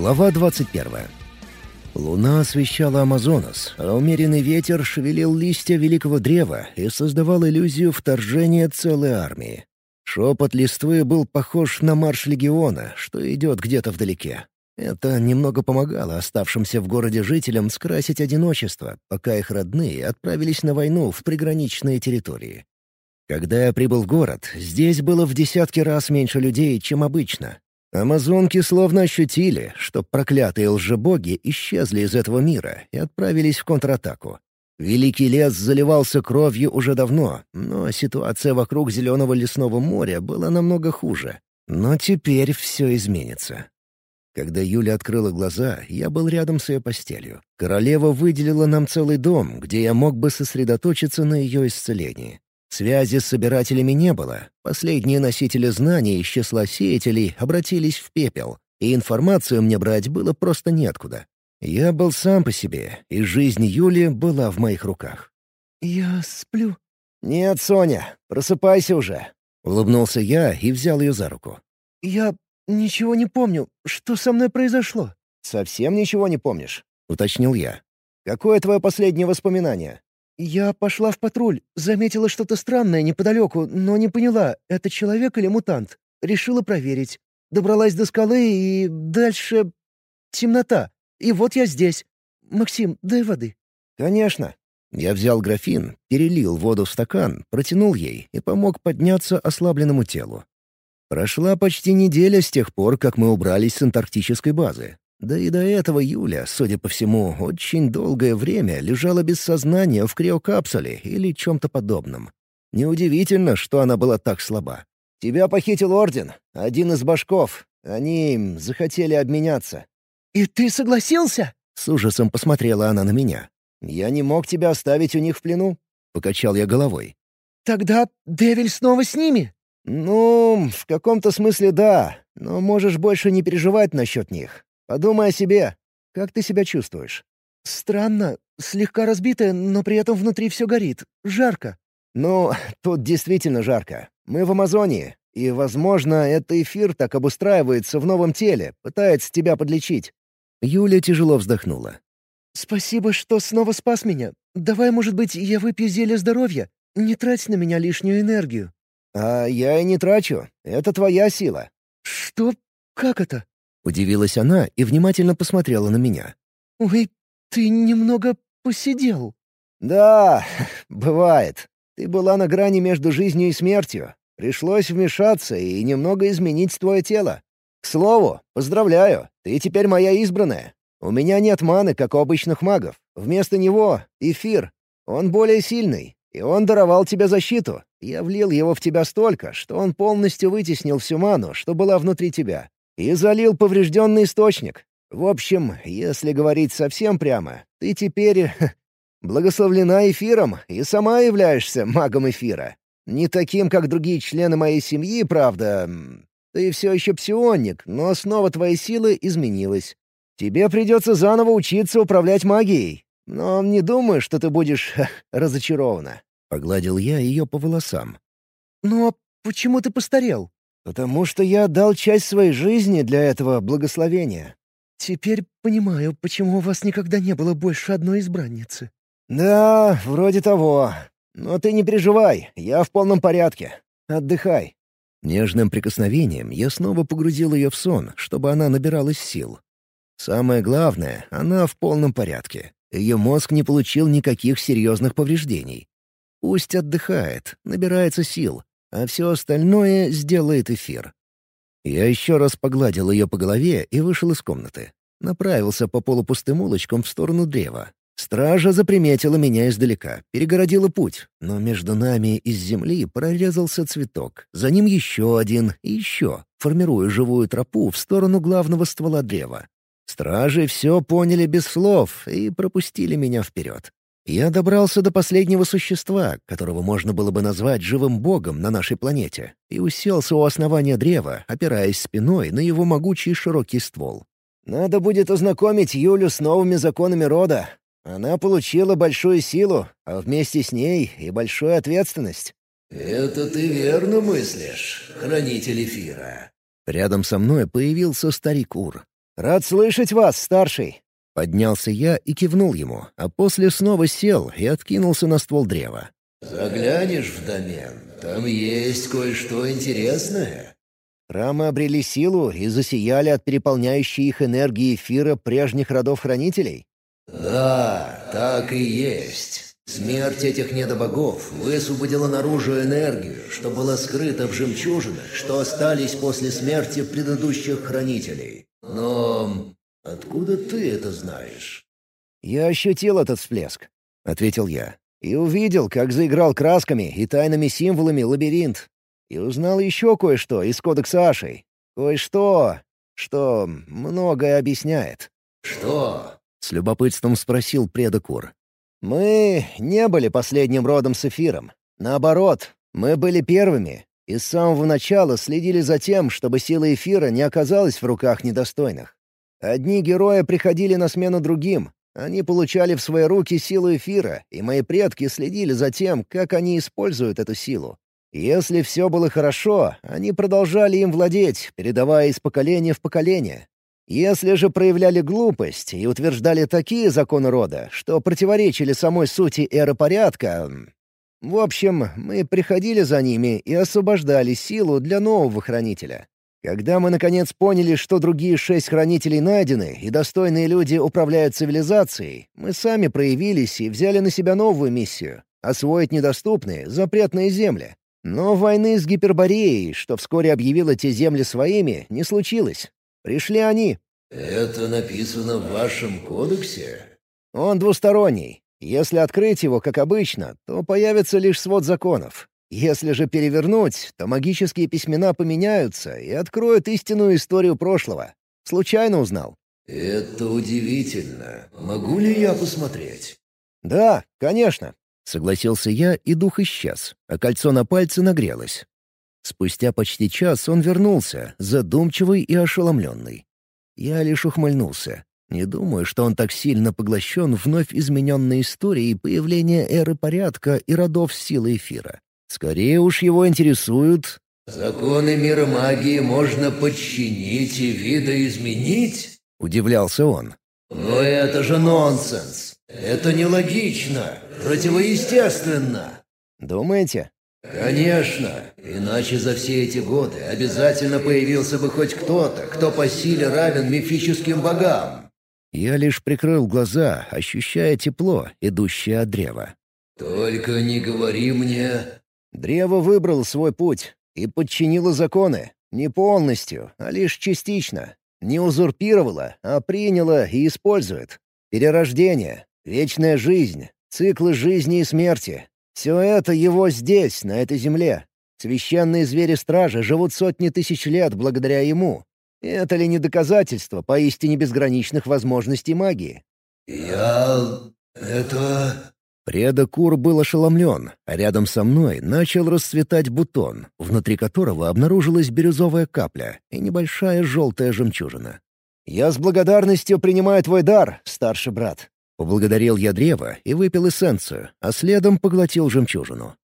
Глава 21. Луна освещала Амазонас, а умеренный ветер шевелил листья великого древа и создавал иллюзию вторжения целой армии. Шепот листвы был похож на марш легиона, что идет где-то вдалеке. Это немного помогало оставшимся в городе жителям скрасить одиночество, пока их родные отправились на войну в приграничные территории. Когда я прибыл в город, здесь было в десятки раз меньше людей, чем обычно. Амазонки словно ощутили, что проклятые лжебоги исчезли из этого мира и отправились в контратаку. Великий лес заливался кровью уже давно, но ситуация вокруг Зеленого лесного моря была намного хуже. Но теперь все изменится. Когда Юля открыла глаза, я был рядом с ее постелью. Королева выделила нам целый дом, где я мог бы сосредоточиться на ее исцелении. Связи с собирателями не было. Последние носители знаний из числа сеятелей обратились в пепел, и информацию мне брать было просто неоткуда. Я был сам по себе, и жизнь Юли была в моих руках. «Я сплю». «Нет, Соня, просыпайся уже», — улыбнулся я и взял ее за руку. «Я ничего не помню. Что со мной произошло?» «Совсем ничего не помнишь?» — уточнил я. «Какое твое последнее воспоминание?» «Я пошла в патруль, заметила что-то странное неподалеку, но не поняла, это человек или мутант. Решила проверить. Добралась до скалы и... дальше... темнота. И вот я здесь. Максим, дай воды». «Конечно». Я взял графин, перелил воду в стакан, протянул ей и помог подняться ослабленному телу. Прошла почти неделя с тех пор, как мы убрались с антарктической базы. Да и до этого Юля, судя по всему, очень долгое время лежала без сознания в криокапсуле или чем-то подобном. Неудивительно, что она была так слаба. «Тебя похитил Орден, один из башков. Они захотели обменяться». «И ты согласился?» С ужасом посмотрела она на меня. «Я не мог тебя оставить у них в плену», — покачал я головой. «Тогда Девиль снова с ними?» «Ну, в каком-то смысле да, но можешь больше не переживать насчет них. Подумай о себе. Как ты себя чувствуешь?» «Странно. Слегка разбитая, но при этом внутри все горит. Жарко». «Ну, тут действительно жарко. Мы в Амазонии, и, возможно, это эфир так обустраивается в новом теле, пытается тебя подлечить». Юля тяжело вздохнула. «Спасибо, что снова спас меня. Давай, может быть, я выпью зелье здоровья? Не трать на меня лишнюю энергию». «А я и не трачу. Это твоя сила». «Что? Как это?» Удивилась она и внимательно посмотрела на меня. «Ой, ты немного посидел». «Да, бывает. Ты была на грани между жизнью и смертью. Пришлось вмешаться и немного изменить твое тело. К слову, поздравляю, ты теперь моя избранная. У меня нет маны, как у обычных магов. Вместо него — эфир. Он более сильный, и он даровал тебе защиту. Я влил его в тебя столько, что он полностью вытеснил всю ману, что была внутри тебя и залил поврежденный источник. В общем, если говорить совсем прямо, ты теперь благословлена эфиром и сама являешься магом эфира. Не таким, как другие члены моей семьи, правда. Ты все еще псионник, но основа твоей силы изменилась. Тебе придется заново учиться управлять магией. Но не думаю, что ты будешь разочарована». Погладил я ее по волосам. «Но почему ты постарел?» «Потому что я отдал часть своей жизни для этого благословения». «Теперь понимаю, почему у вас никогда не было больше одной избранницы». «Да, вроде того. Но ты не переживай, я в полном порядке. Отдыхай». Нежным прикосновением я снова погрузил ее в сон, чтобы она набиралась сил. Самое главное, она в полном порядке. Ее мозг не получил никаких серьезных повреждений. Пусть отдыхает, набирается сил, а все остальное сделает эфир. Я еще раз погладил ее по голове и вышел из комнаты. Направился по полупустым улочкам в сторону древа. Стража заприметила меня издалека, перегородила путь, но между нами из земли прорезался цветок, за ним еще один и еще, формируя живую тропу в сторону главного ствола древа. Стражи все поняли без слов и пропустили меня вперед. Я добрался до последнего существа, которого можно было бы назвать живым богом на нашей планете, и уселся у основания древа, опираясь спиной на его могучий широкий ствол. «Надо будет ознакомить Юлю с новыми законами рода. Она получила большую силу, а вместе с ней и большую ответственность». «Это ты верно мыслишь, хранитель эфира?» Рядом со мной появился старик Ур. «Рад слышать вас, старший!» Поднялся я и кивнул ему, а после снова сел и откинулся на ствол древа. «Заглянешь в домен, там есть кое-что интересное». Рамы обрели силу и засияли от переполняющей их энергии эфира прежних родов-хранителей? «Да, так и есть. Смерть этих недобогов высвободила наружу энергию, что была скрыта в жемчужинах, что остались после смерти предыдущих хранителей. Но откуда ты это знаешь?» «Я ощутил этот всплеск», — ответил я. «И увидел, как заиграл красками и тайными символами лабиринт. И узнал еще кое-что из кодекса Ашей. Кое-что, что многое объясняет». «Что?» — с любопытством спросил предокур. «Мы не были последним родом с эфиром. Наоборот, мы были первыми, и с самого начала следили за тем, чтобы сила эфира не оказалась в руках недостойных. Одни герои приходили на смену другим, они получали в свои руки силу эфира, и мои предки следили за тем, как они используют эту силу. Если все было хорошо, они продолжали им владеть, передавая из поколения в поколение. Если же проявляли глупость и утверждали такие законы рода, что противоречили самой сути эры порядка... В общем, мы приходили за ними и освобождали силу для нового хранителя. Когда мы наконец поняли, что другие шесть хранителей найдены и достойные люди управляют цивилизацией, мы сами проявились и взяли на себя новую миссию — освоить недоступные, запретные земли. Но войны с Гипербореей, что вскоре объявила те земли своими, не случилось. Пришли они. «Это написано в вашем кодексе?» Он двусторонний. Если открыть его, как обычно, то появится лишь свод законов. Если же перевернуть, то магические письмена поменяются и откроют истинную историю прошлого. Случайно узнал. «Это удивительно. Могу ли я посмотреть?» «Да, конечно». Согласился я, и дух исчез, а кольцо на пальце нагрелось. Спустя почти час он вернулся, задумчивый и ошеломленный. Я лишь ухмыльнулся. Не думаю, что он так сильно поглощен вновь измененной историей появления эры порядка и родов силы эфира. Скорее уж его интересуют... «Законы мира магии можно подчинить и видоизменить?» — удивлялся он. «Но это же нонсенс! Это нелогично, противоестественно!» «Думаете?» «Конечно. Иначе за все эти годы обязательно появился бы хоть кто-то, кто по силе равен мифическим богам». Я лишь прикрыл глаза, ощущая тепло, идущее от древа. «Только не говори мне...» Древо выбрало свой путь и подчинило законы. Не полностью, а лишь частично. Не узурпировало, а приняло и использует. Перерождение, вечная жизнь, циклы жизни и смерти, все это его здесь, на этой земле. Священные звери-стражи живут сотни тысяч лет благодаря ему. Это ли не доказательство поистине безграничных возможностей магии? «Я... это...» Предокур был ошеломлен, а рядом со мной начал расцветать бутон, внутри которого обнаружилась бирюзовая капля и небольшая желтая жемчужина. «Я с благодарностью принимаю твой дар, старший брат. Поблагодарил я древо и выпил эссенцию, а следом поглотил жемчужину.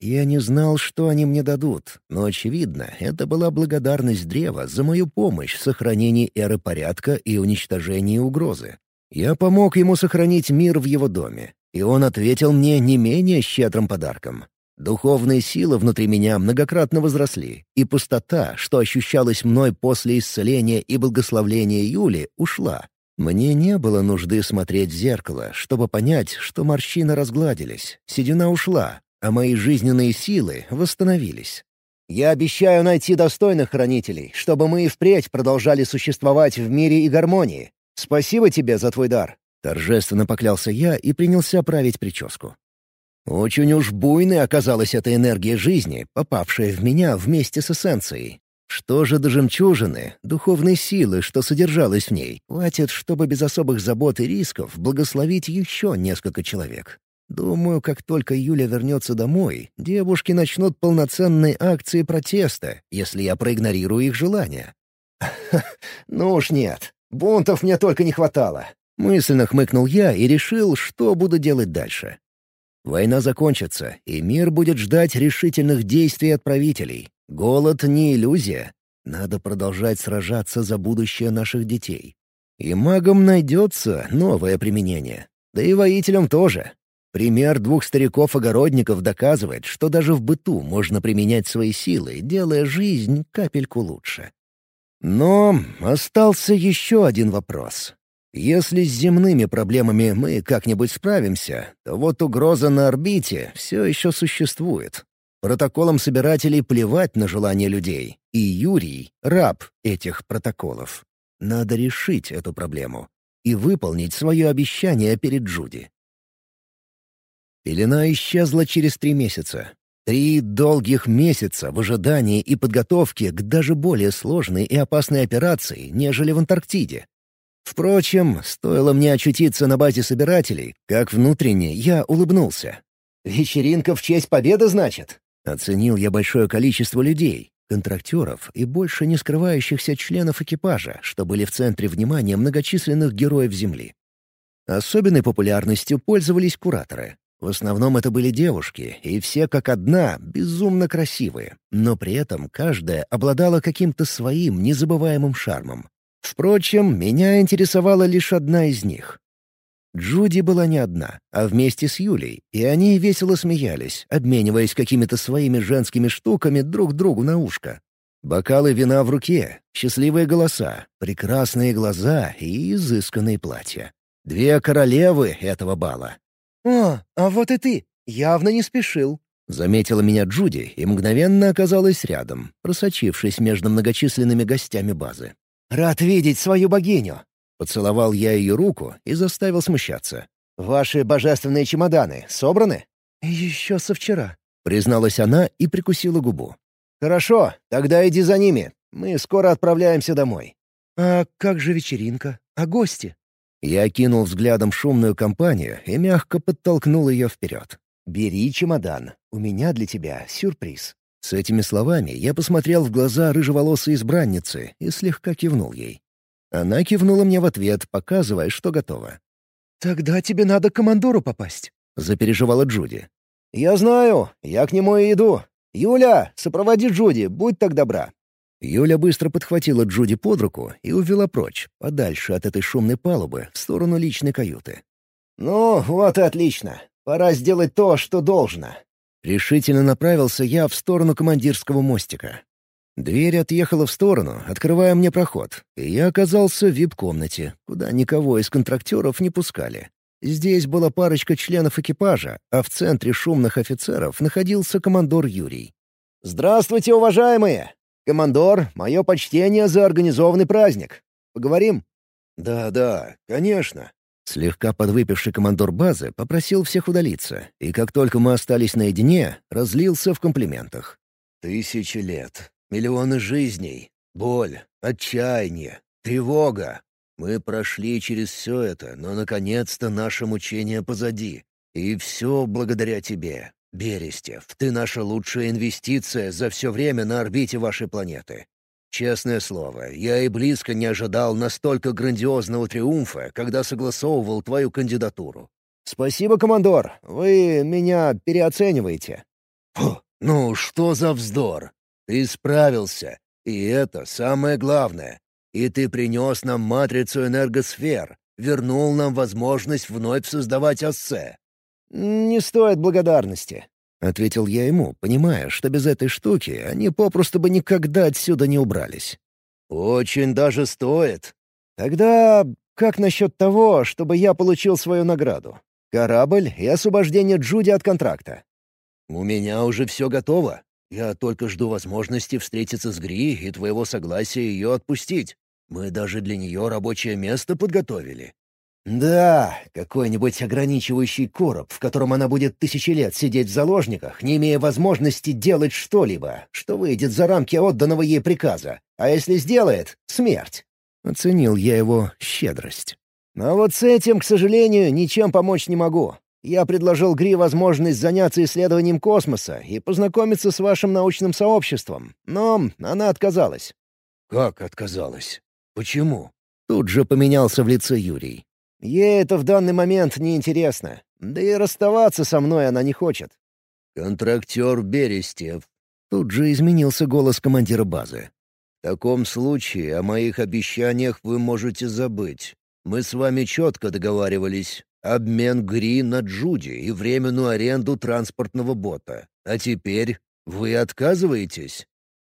Я не знал, что они мне дадут, но, очевидно, это была благодарность древа за мою помощь в сохранении эры порядка и уничтожении угрозы. Я помог ему сохранить мир в его доме, и он ответил мне не менее щедрым подарком. Духовные силы внутри меня многократно возросли, и пустота, что ощущалась мной после исцеления и благословления Юли, ушла. Мне не было нужды смотреть в зеркало, чтобы понять, что морщины разгладились, седина ушла, а мои жизненные силы восстановились. «Я обещаю найти достойных хранителей, чтобы мы и впредь продолжали существовать в мире и гармонии. Спасибо тебе за твой дар!» Торжественно поклялся я и принялся править прическу. Очень уж буйной оказалась эта энергия жизни, попавшая в меня вместе с эссенцией. Что же до жемчужины, духовной силы, что содержалось в ней, хватит, чтобы без особых забот и рисков благословить еще несколько человек. Думаю, как только Юля вернется домой, девушки начнут полноценные акции протеста, если я проигнорирую их желания. «Ну уж нет, бунтов мне только не хватало», — мысленно хмыкнул я и решил, что буду делать дальше. Война закончится, и мир будет ждать решительных действий от правителей. Голод — не иллюзия. Надо продолжать сражаться за будущее наших детей. И магам найдется новое применение. Да и воителям тоже. Пример двух стариков-огородников доказывает, что даже в быту можно применять свои силы, делая жизнь капельку лучше. Но остался еще один вопрос. Если с земными проблемами мы как-нибудь справимся, то вот угроза на орбите все еще существует. Протоколам собирателей плевать на желания людей, и Юрий — раб этих протоколов. Надо решить эту проблему и выполнить свое обещание перед Джуди. Пелена исчезла через три месяца. Три долгих месяца в ожидании и подготовке к даже более сложной и опасной операции, нежели в Антарктиде. Впрочем, стоило мне очутиться на базе собирателей, как внутренне я улыбнулся. «Вечеринка в честь победы, значит?» Оценил я большое количество людей, контрактеров и больше не скрывающихся членов экипажа, что были в центре внимания многочисленных героев Земли. Особенной популярностью пользовались кураторы. В основном это были девушки, и все как одна, безумно красивые, но при этом каждая обладала каким-то своим незабываемым шармом. Впрочем, меня интересовала лишь одна из них. Джуди была не одна, а вместе с Юлей, и они весело смеялись, обмениваясь какими-то своими женскими штуками друг другу на ушко. Бокалы вина в руке, счастливые голоса, прекрасные глаза и изысканные платья. Две королевы этого бала. «О, а вот и ты! Явно не спешил!» Заметила меня Джуди и мгновенно оказалась рядом, просочившись между многочисленными гостями базы. «Рад видеть свою богиню!» Поцеловал я ее руку и заставил смущаться. «Ваши божественные чемоданы собраны?» «Еще со вчера», — призналась она и прикусила губу. «Хорошо, тогда иди за ними. Мы скоро отправляемся домой». «А как же вечеринка? А гости?» Я окинул взглядом шумную компанию и мягко подтолкнул ее вперед. «Бери чемодан. У меня для тебя сюрприз». С этими словами я посмотрел в глаза рыжеволосой избранницы и слегка кивнул ей. Она кивнула мне в ответ, показывая, что готова. «Тогда тебе надо к командору попасть», — запереживала Джуди. «Я знаю. Я к нему и иду. Юля, сопроводи Джуди, будь так добра». Юля быстро подхватила Джуди под руку и увела прочь, подальше от этой шумной палубы, в сторону личной каюты. «Ну, вот и отлично. Пора сделать то, что должно». Решительно направился я в сторону командирского мостика. Дверь отъехала в сторону, открывая мне проход, и я оказался в вип-комнате, куда никого из контрактеров не пускали. Здесь была парочка членов экипажа, а в центре шумных офицеров находился командор Юрий. «Здравствуйте, уважаемые! «Командор, мое почтение за организованный праздник. Поговорим?» «Да-да, конечно». Слегка подвыпивший командор базы попросил всех удалиться, и как только мы остались наедине, разлился в комплиментах. «Тысячи лет, миллионы жизней, боль, отчаяние, тревога. Мы прошли через все это, но наконец-то наше мучение позади. И все благодаря тебе. «Берестев, ты наша лучшая инвестиция за все время на орбите вашей планеты. Честное слово, я и близко не ожидал настолько грандиозного триумфа, когда согласовывал твою кандидатуру. Спасибо, командор, вы меня переоцениваете». Фу, ну что за вздор? Ты справился, и это самое главное. И ты принес нам матрицу энергосфер, вернул нам возможность вновь создавать ассе. «Не стоит благодарности», — ответил я ему, понимая, что без этой штуки они попросту бы никогда отсюда не убрались. «Очень даже стоит». «Тогда как насчет того, чтобы я получил свою награду? Корабль и освобождение Джуди от контракта?» «У меня уже все готово. Я только жду возможности встретиться с Гри и твоего согласия ее отпустить. Мы даже для нее рабочее место подготовили. Да, какой-нибудь ограничивающий короб, в котором она будет тысячи лет сидеть в заложниках, не имея возможности делать что-либо, что выйдет за рамки отданного ей приказа. А если сделает — смерть. Оценил я его щедрость. Но вот с этим, к сожалению, ничем помочь не могу. Я предложил Гри возможность заняться исследованием космоса и познакомиться с вашим научным сообществом, но она отказалась. «Как отказалась? Почему?» Тут же поменялся в лице Юрий. Ей это в данный момент не интересно. Да и расставаться со мной она не хочет. «Контрактер Берестев». Тут же изменился голос командира базы. таком случае о моих обещаниях вы можете забыть. Мы с вами четко договаривались. Обмен Гри на Джуди и временную аренду транспортного бота. А теперь вы отказываетесь?»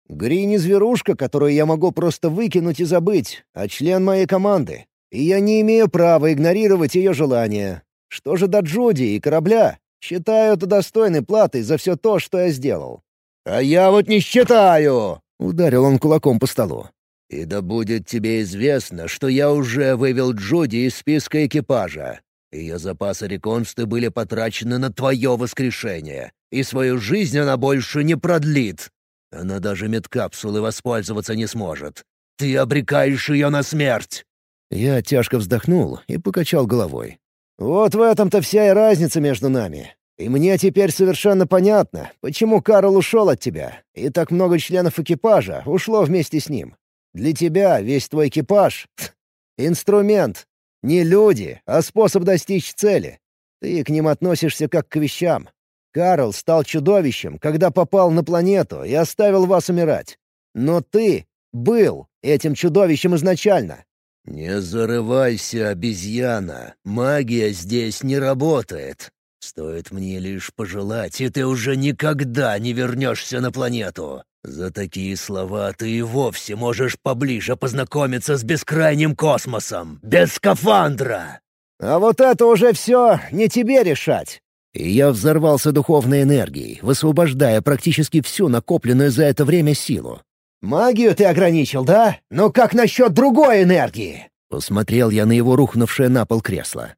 «Гри не зверушка, которую я могу просто выкинуть и забыть, а член моей команды. И я не имею права игнорировать ее желания. Что же до Джуди и корабля? Считаю это достойной платой за все то, что я сделал». «А я вот не считаю!» — ударил он кулаком по столу. «И да будет тебе известно, что я уже вывел Джуди из списка экипажа. Ее запасы реконсты были потрачены на твое воскрешение, и свою жизнь она больше не продлит. Она даже медкапсулы воспользоваться не сможет. Ты обрекаешь ее на смерть!» Я тяжко вздохнул и покачал головой. «Вот в этом-то вся и разница между нами. И мне теперь совершенно понятно, почему Карл ушел от тебя, и так много членов экипажа ушло вместе с ним. Для тебя весь твой экипаж — инструмент. Не люди, а способ достичь цели. Ты к ним относишься как к вещам. Карл стал чудовищем, когда попал на планету и оставил вас умирать. Но ты был этим чудовищем изначально. «Не зарывайся, обезьяна. Магия здесь не работает. Стоит мне лишь пожелать, и ты уже никогда не вернешься на планету. За такие слова ты и вовсе можешь поближе познакомиться с бескрайним космосом, без скафандра!» «А вот это уже все не тебе решать!» И я взорвался духовной энергией, высвобождая практически всю накопленную за это время силу. «Магию ты ограничил, да? Но как насчет другой энергии?» Посмотрел я на его рухнувшее на пол кресло.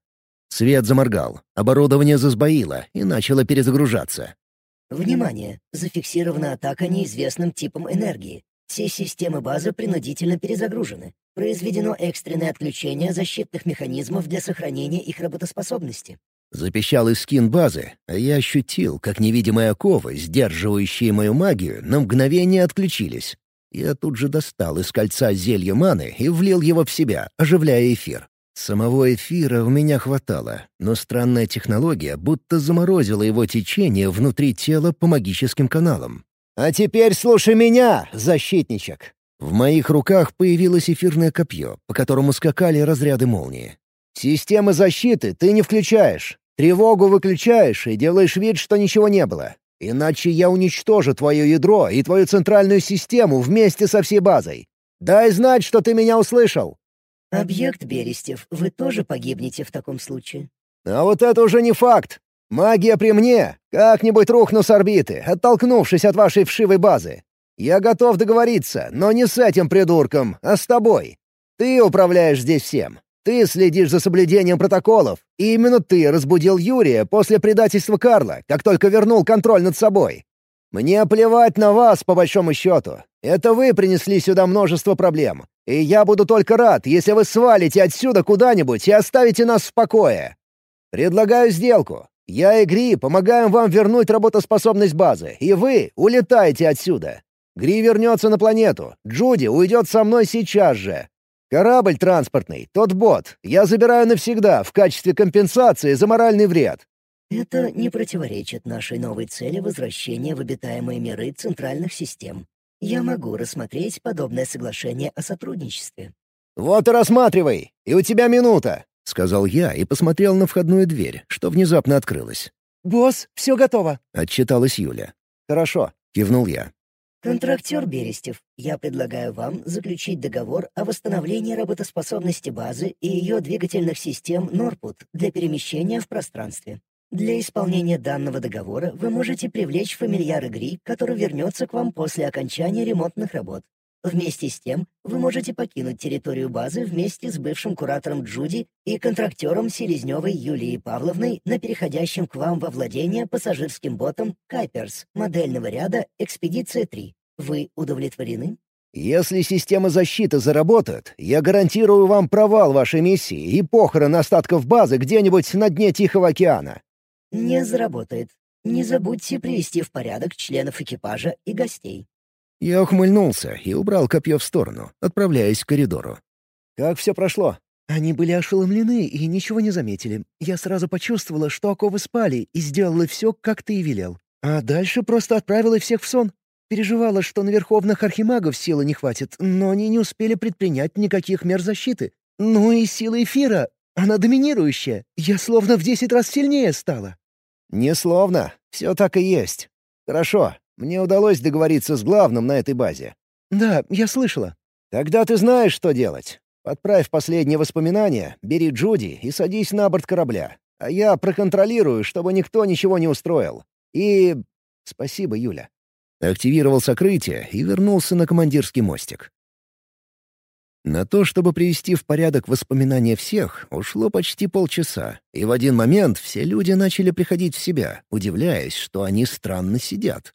Свет заморгал, оборудование засбоило и начало перезагружаться. Внимание! Зафиксирована атака неизвестным типом энергии. Все системы базы принудительно перезагружены. Произведено экстренное отключение защитных механизмов для сохранения их работоспособности. Запищал из скин базы, а я ощутил, как невидимые оковы, сдерживающие мою магию, на мгновение отключились. Я тут же достал из кольца зелье маны и влил его в себя, оживляя эфир. Самого эфира у меня хватало, но странная технология будто заморозила его течение внутри тела по магическим каналам. «А теперь слушай меня, защитничек!» В моих руках появилось эфирное копье, по которому скакали разряды молнии. «Системы защиты ты не включаешь. Тревогу выключаешь и делаешь вид, что ничего не было. Иначе я уничтожу твое ядро и твою центральную систему вместе со всей базой. Дай знать, что ты меня услышал!» «Объект Берестев, вы тоже погибнете в таком случае». «А вот это уже не факт. Магия при мне. Как-нибудь рухну с орбиты, оттолкнувшись от вашей вшивой базы. Я готов договориться, но не с этим придурком, а с тобой. Ты управляешь здесь всем. Ты следишь за соблюдением протоколов, и именно ты разбудил Юрия после предательства Карла, как только вернул контроль над собой. Мне плевать на вас, по большому счету. Это вы принесли сюда множество проблем. И я буду только рад, если вы свалите отсюда куда-нибудь и оставите нас в покое. Предлагаю сделку. Я и Гри помогаем вам вернуть работоспособность базы, и вы улетаете отсюда. Гри вернется на планету, Джуди уйдет со мной сейчас же. Корабль транспортный, тот бот, я забираю навсегда в качестве компенсации за моральный вред. Это не противоречит нашей новой цели возвращения в обитаемые миры центральных систем. Я могу рассмотреть подобное соглашение о сотрудничестве». «Вот и рассматривай, и у тебя минута», — сказал я и посмотрел на входную дверь, что внезапно открылась. «Босс, все готово», — отчиталась Юля. «Хорошо», — кивнул я. «Контрактер Берестев, я предлагаю вам заключить договор о восстановлении работоспособности базы и ее двигательных систем Норпут для перемещения в пространстве. Для исполнения данного договора вы можете привлечь фамильяр игры, который вернется к вам после окончания ремонтных работ. Вместе с тем, вы можете покинуть территорию базы вместе с бывшим куратором Джуди и контрактером Селезневой Юлией Павловной на переходящем к вам во владение пассажирским ботом «Кайперс» модельного ряда «Экспедиция-3». Вы удовлетворены? «Если система защиты заработает, я гарантирую вам провал вашей миссии и похорон остатков базы где-нибудь на дне Тихого океана не заработает. Не забудьте привести в порядок членов экипажа и гостей». Я ухмыльнулся и убрал копье в сторону, отправляясь к коридору. «Как все прошло?» Они были ошеломлены и ничего не заметили. Я сразу почувствовала, что оковы спали, и сделала все, как ты и велел. А дальше просто отправила всех в сон. переживала, что на верховных архимагов силы не хватит, но они не успели предпринять никаких мер защиты. Ну и сила эфира, она доминирующая. Я словно в десять раз сильнее стала». «Не словно. Все так и есть. Хорошо. Мне удалось договориться с главным на этой базе». «Да, я слышала». «Тогда ты знаешь, что делать. Отправь последние воспоминания, бери Джуди и садись на борт корабля. А я проконтролирую, чтобы никто ничего не устроил. И... Спасибо, Юля». Активировал сокрытие и вернулся на командирский мостик. На то, чтобы привести в порядок воспоминания всех, ушло почти полчаса, и в один момент все люди начали приходить в себя, удивляясь, что они странно сидят.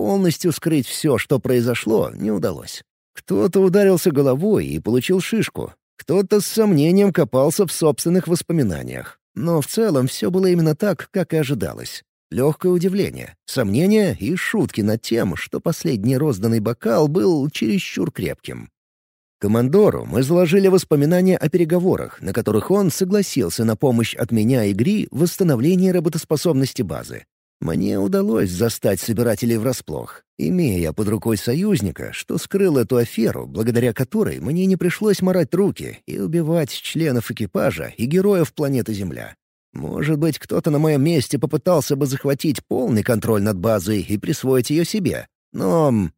Полностью скрыть все, что произошло, не удалось. Кто-то ударился головой и получил шишку, кто-то с сомнением копался в собственных воспоминаниях. Но в целом все было именно так, как и ожидалось. Легкое удивление, сомнение и шутки над тем, что последний розданный бокал был чересчур крепким. Командору мы заложили воспоминания о переговорах, на которых он согласился на помощь от меня и Гри в восстановлении работоспособности базы. Мне удалось застать собирателей врасплох, имея под рукой союзника, что скрыл эту аферу, благодаря которой мне не пришлось морать руки и убивать членов экипажа и героев планеты Земля. Может быть, кто-то на моем месте попытался бы захватить полный контроль над базой и присвоить ее себе. Но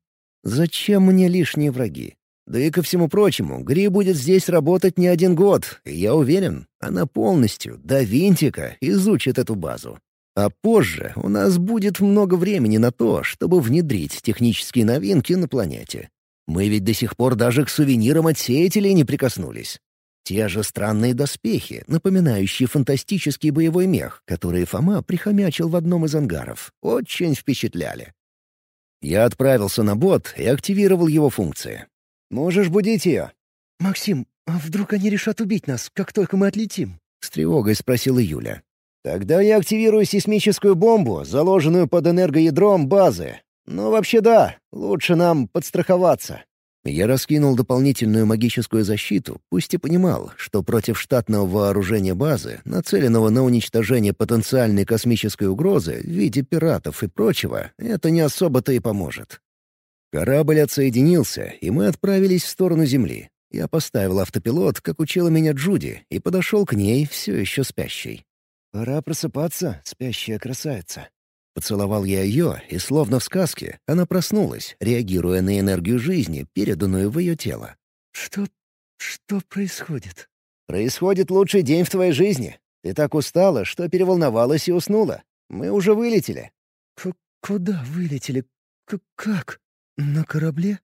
зачем мне лишние враги? Да и ко всему прочему, Гри будет здесь работать не один год, и я уверен, она полностью, до винтика, изучит эту базу. А позже у нас будет много времени на то, чтобы внедрить технические новинки на планете. Мы ведь до сих пор даже к сувенирам от сеятелей не прикоснулись. Те же странные доспехи, напоминающие фантастический боевой мех, которые Фома прихомячил в одном из ангаров, очень впечатляли. Я отправился на бот и активировал его функции. Можешь будить ее?» «Максим, а вдруг они решат убить нас, как только мы отлетим?» — с тревогой спросила Юля. «Тогда я активирую сейсмическую бомбу, заложенную под энергоядром базы. Ну, вообще да, лучше нам подстраховаться». Я раскинул дополнительную магическую защиту, пусть и понимал, что против штатного вооружения базы, нацеленного на уничтожение потенциальной космической угрозы в виде пиратов и прочего, это не особо-то и поможет. Корабль отсоединился, и мы отправились в сторону Земли. Я поставил автопилот, как учила меня Джуди, и подошел к ней, все еще спящей. «Пора просыпаться, спящая красавица». Поцеловал я ее, и словно в сказке, она проснулась, реагируя на энергию жизни, переданную в ее тело. «Что... что происходит?» «Происходит лучший день в твоей жизни. Ты так устала, что переволновалась и уснула. Мы уже вылетели». К «Куда вылетели? К как?» «На корабле?»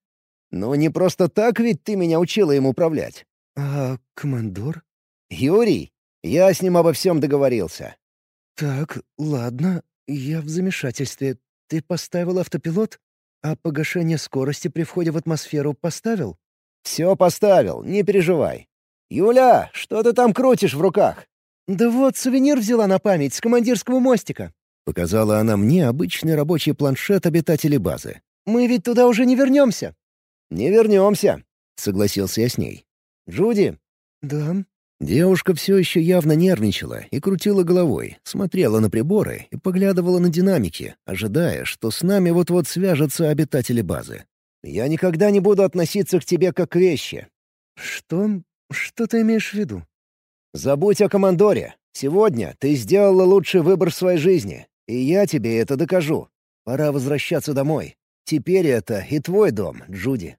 «Ну, не просто так ведь ты меня учила им управлять». «А командор?» «Юрий. Я с ним обо всем договорился». «Так, ладно. Я в замешательстве. Ты поставил автопилот? А погашение скорости при входе в атмосферу поставил?» «Все поставил, не переживай. Юля, что ты там крутишь в руках?» «Да вот, сувенир взяла на память с командирского мостика». Показала она мне обычный рабочий планшет обитателей базы. Мы ведь туда уже не вернемся». «Не вернемся», — согласился я с ней. «Джуди?» «Да». Девушка все еще явно нервничала и крутила головой, смотрела на приборы и поглядывала на динамики, ожидая, что с нами вот-вот свяжутся обитатели базы. «Я никогда не буду относиться к тебе как к вещи». «Что? Что ты имеешь в виду?» «Забудь о командоре. Сегодня ты сделала лучший выбор в своей жизни, и я тебе это докажу. Пора возвращаться домой. Теперь это и твой дом, Джуди.